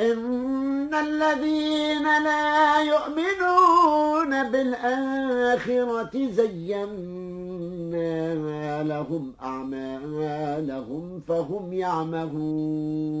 إن الذين لا يؤمنون بالآخرة زينا لهم أعمالهم فهم يعمهون.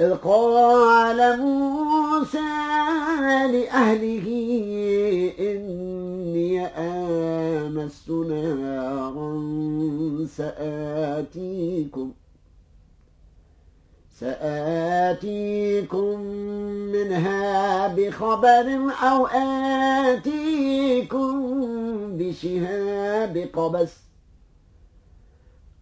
إذ قال موسى لأهله إني آمست نارا سآتيكم سآتيكم منها بخبر أو آتيكم بشهاب قبس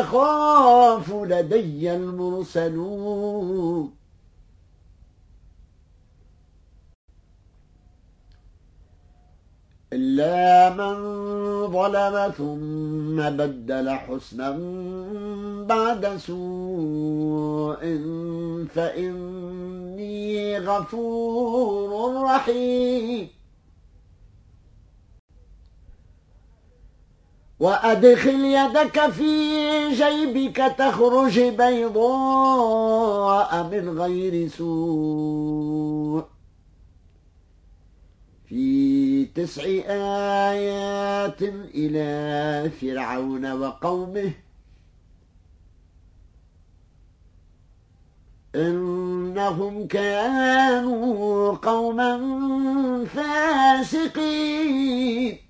يخاف لدي المرسلون. إلا من ظلم ثم بدل حسنا بعد سوء فإني غفور رحيم. وأدخل يدك في جيبك تخرج بيضاء من غير سوء. في تسع آيات إلى فرعون وقومه. إنهم كانوا قوما فاسقين.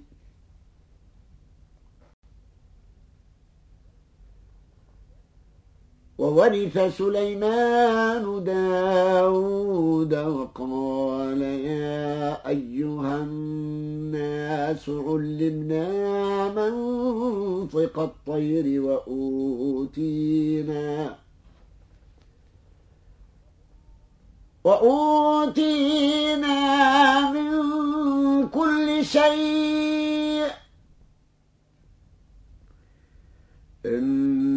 وورث سليمان داود وقال يا أيها الناس علمنا منطق الطير وأوتينا وأوتينا من كل شيء إن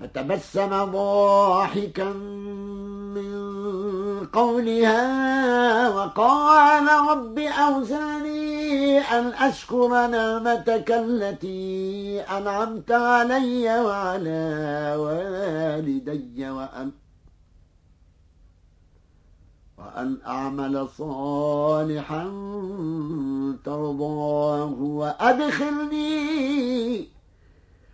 فتبسم ضاحكا من قولها وقال رب أوزاني أن أشكر نعمتك التي أنعمت علي وعلى والدي وأن وأن أعمل صالحا ترضاه وأدخلني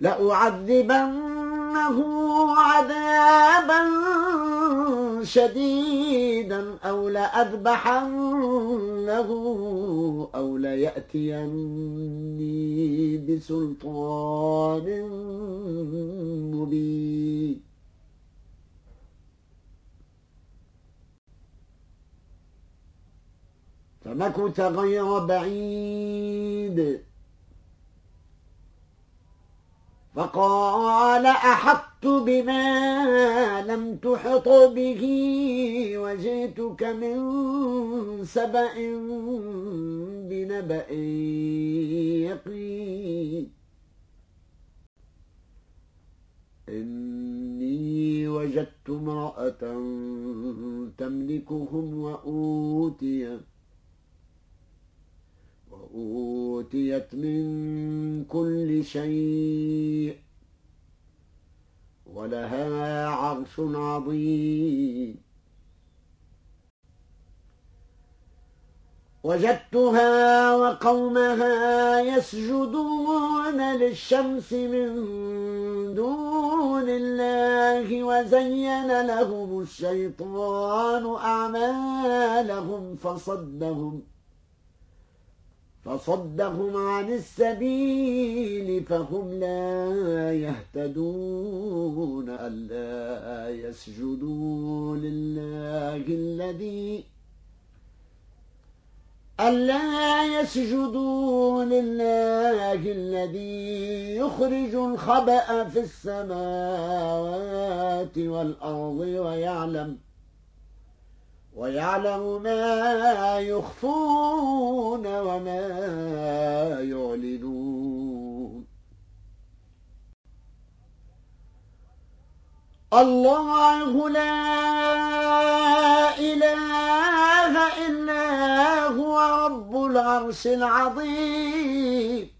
لأعذبنه عذابا شديدا أو لأذبحنه أو ليأتيني بسلطان مبين. فمكث غير بعيد. فقال أحطت بما لم تحط به وجئتك من سبأ بنبأ يقين. إني وجدت امرأة تملكهم وأوتيت وأوتيت من كل شيء ولها عرش عظيم. وجدتها وقومها يسجدون للشمس من دون الله وزين لهم الشيطان أعمالهم فصدهم. فصدهم عن السبيل فهم لا يهتدون ألا يسجدوا لله الذي ألا يسجدوا لله الذي يخرج الخبأ في السماوات والأرض ويعلم ويعلم ما يخفون وما يعلنون. الله لا إله إلا هو رب العرش العظيم.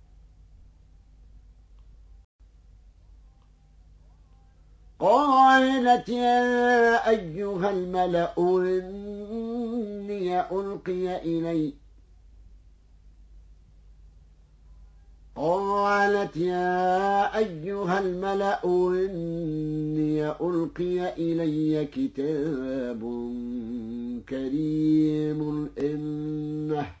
قالت يا أيها الملأ إني ألقي إلي. قالت يا أيها الملأ إني ألقي إلي كتاب كريم إنه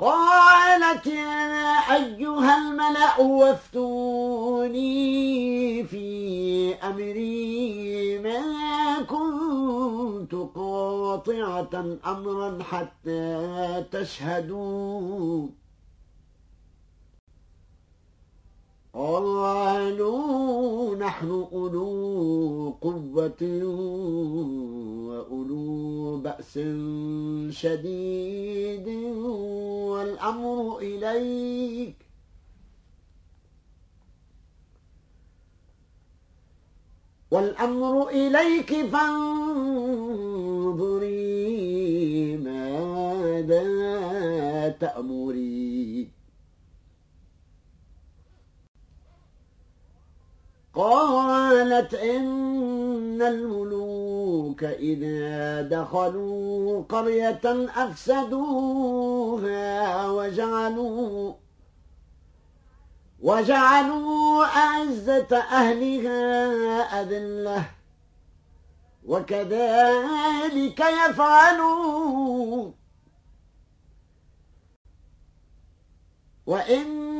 قالت يا أيها الملأ وافتوني في أمري ما كنت قاطعة أمرا حتى تشهدون قالوا نحن أولو قوة وأولو بأس شديد والأمر إليك. والأمر إليك فانظري ماذا تأمرين. قالت إن الملوك إذا دخلوا قرية أفسدوها وجعلوا وجعلوا أعزة أهلها أذلة وكذلك يفعلون. وإني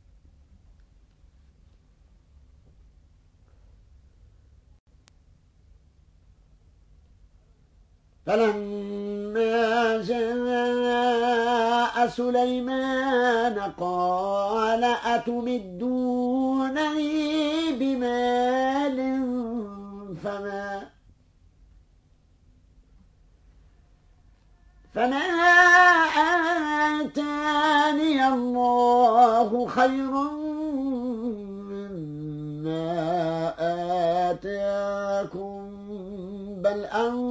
فلما جاء سليمان قال أتمدونني بمال فما فما آتاني الله خير مما آتاكم بل أنتم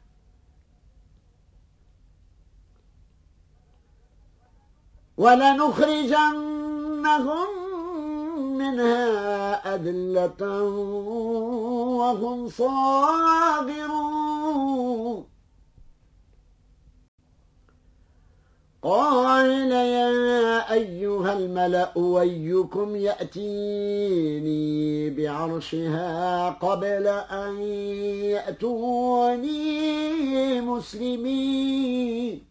ولنخرجنهم منها أذلة وهم صاغرون. قال يا أيها الملأ أيكم يأتيني بعرشها قبل أن يأتوني مسلمين.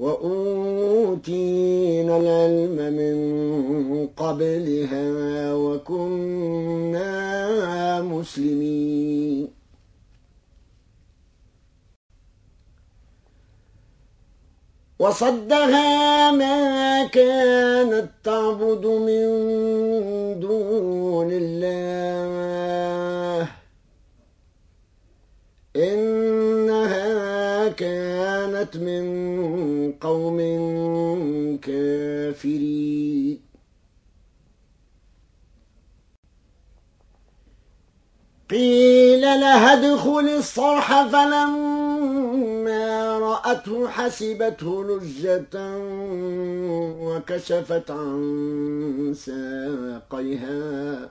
وأوتينا العلم من قبلها وكنا مسلمين. وصدها ما كانت تعبد من دون الله. إنها كانت من قوم كافرين. قيل لها ادخل الصرح فلما رأته حسبته لجة وكشفت عن ساقيها.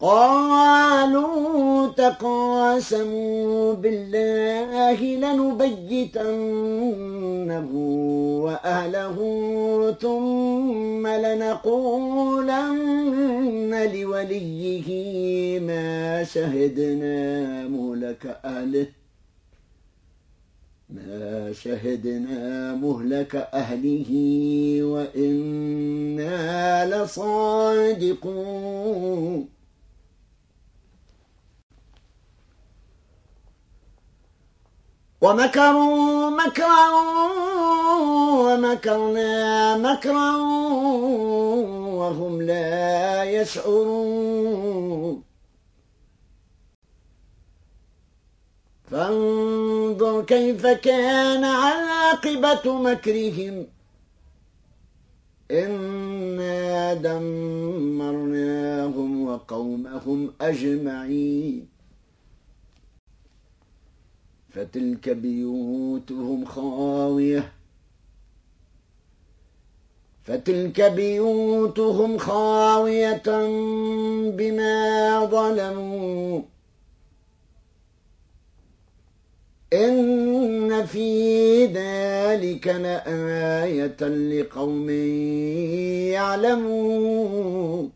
قالوا تقاسموا بالله لنبيتنه وأهله ثم لنقولن لوليه ما شهدنا مهلك أهله. ما شهدنا مهلك أهله وإنا لصادقون. ومكروا مكرا ومكرنا مكرا وهم لا يشعرون. فانظر كيف كان عاقبة مكرهم. إنا دمرناهم وقومهم أجمعين. فتلك بيوتهم خاوية فتلك بيوتهم خاوية بما ظلموا إن في ذلك لآية لقوم يعلمون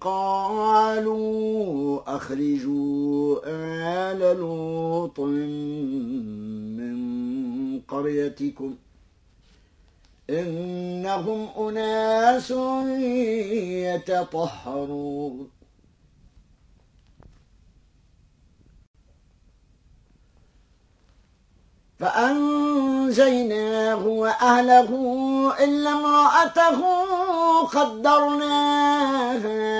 قالوا أخرجوا آل لوط من قريتكم إنهم أناس يتطهرون. فأنجيناه وأهله إلا امرأته قدرناها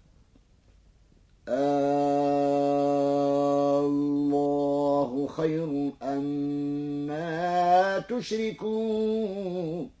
الله خير أما تشركون.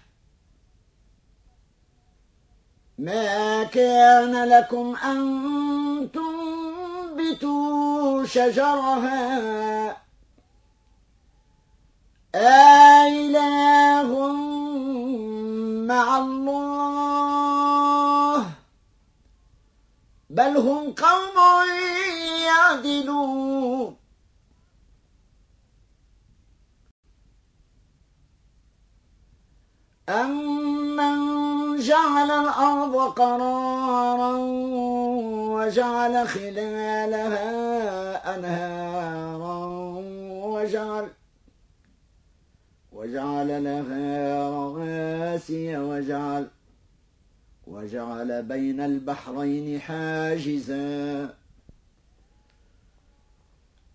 ما كان لكم أن تنبتوا شجرها؟ آله مع الله. بل هم قوم يعدلون. أمن جعل الأرض قرارا وجعل خلالها أنهارا وجعل وجعل لها رواسي وجعل وجعل بين البحرين حاجزا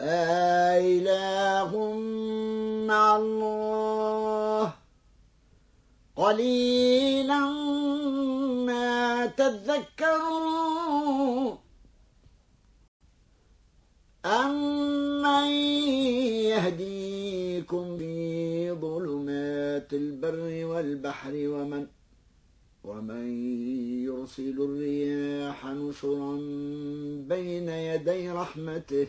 أإله مع الله. قليلا ما تذكرون أمن يهديكم في ظلمات البر والبحر ومن ومن يرسل الرياح نشرا بين يدي رحمته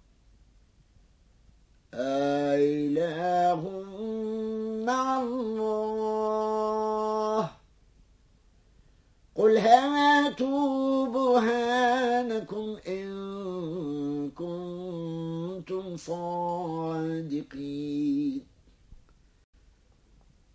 أإله مع الله. قل هاتوا برهانكم إن كنتم صادقين.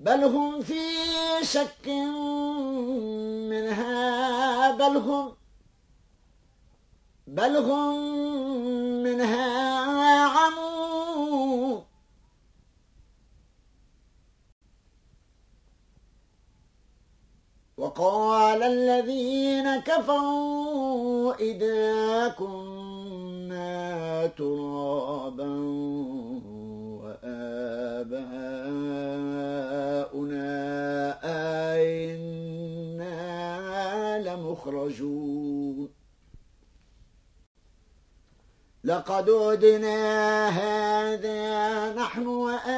بل هم في شك منها بل هم بل هم منها عمون. وقال الذين كفروا إذا كنا ترابا لمخرجون لقد عدنا هذا نحن وآباؤنا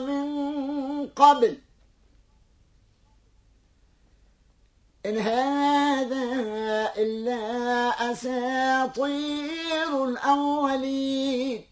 من قبل. إن هذا إلا أساطير الأولين.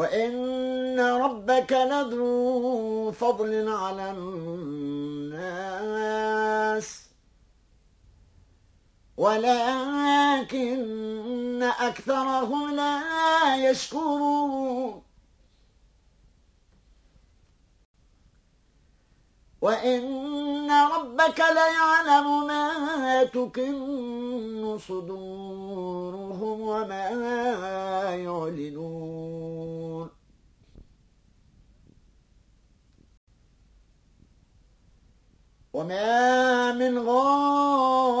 وإن ربك لذو فضل على الناس ولكن أكثرهم لا يشكرون وإن ربك ليعلم ما تكن صدورهم وما يعلنون وما من غائبة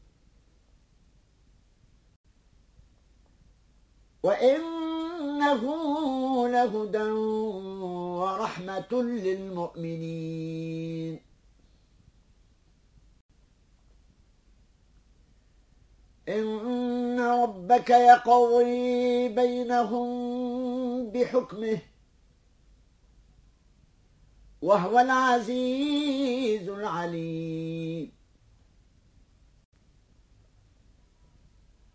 وإنه لهدى ورحمة للمؤمنين. إن ربك يقضي بينهم بحكمه وهو العزيز العليم.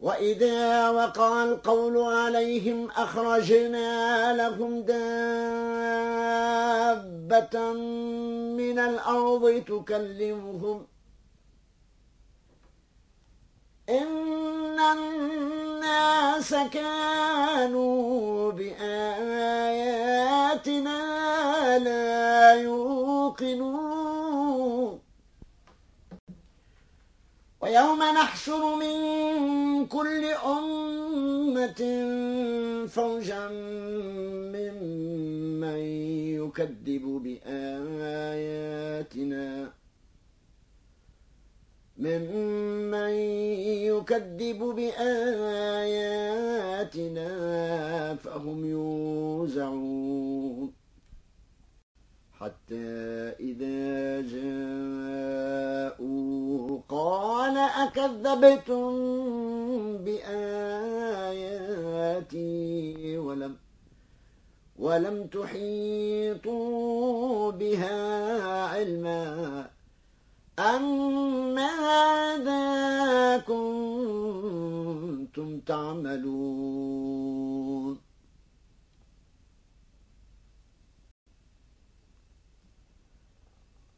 وإذا وقع القول عليهم أخرجنا لهم دابة من الأرض تكلمهم إن الناس كانوا بآياتنا لا يوقنون ويوم نحشر من كل أمة فوجا ممن يكذب بآياتنا. ممن يكذب بآياتنا فهم يوزعون. حتى إذا جاءوا قال أكذبتم بآياتي ولم ولم تحيطوا بها علما. أم ماذا كنتم تعملون؟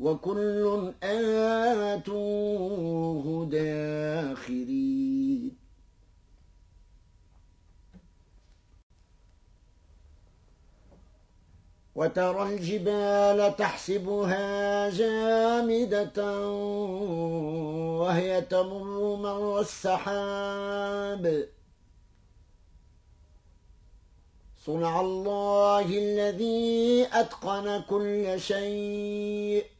وكل آتوه داخرين. وترى الجبال تحسبها جامدة وهي تمر مر السحاب. صنع الله الذي أتقن كل شيء.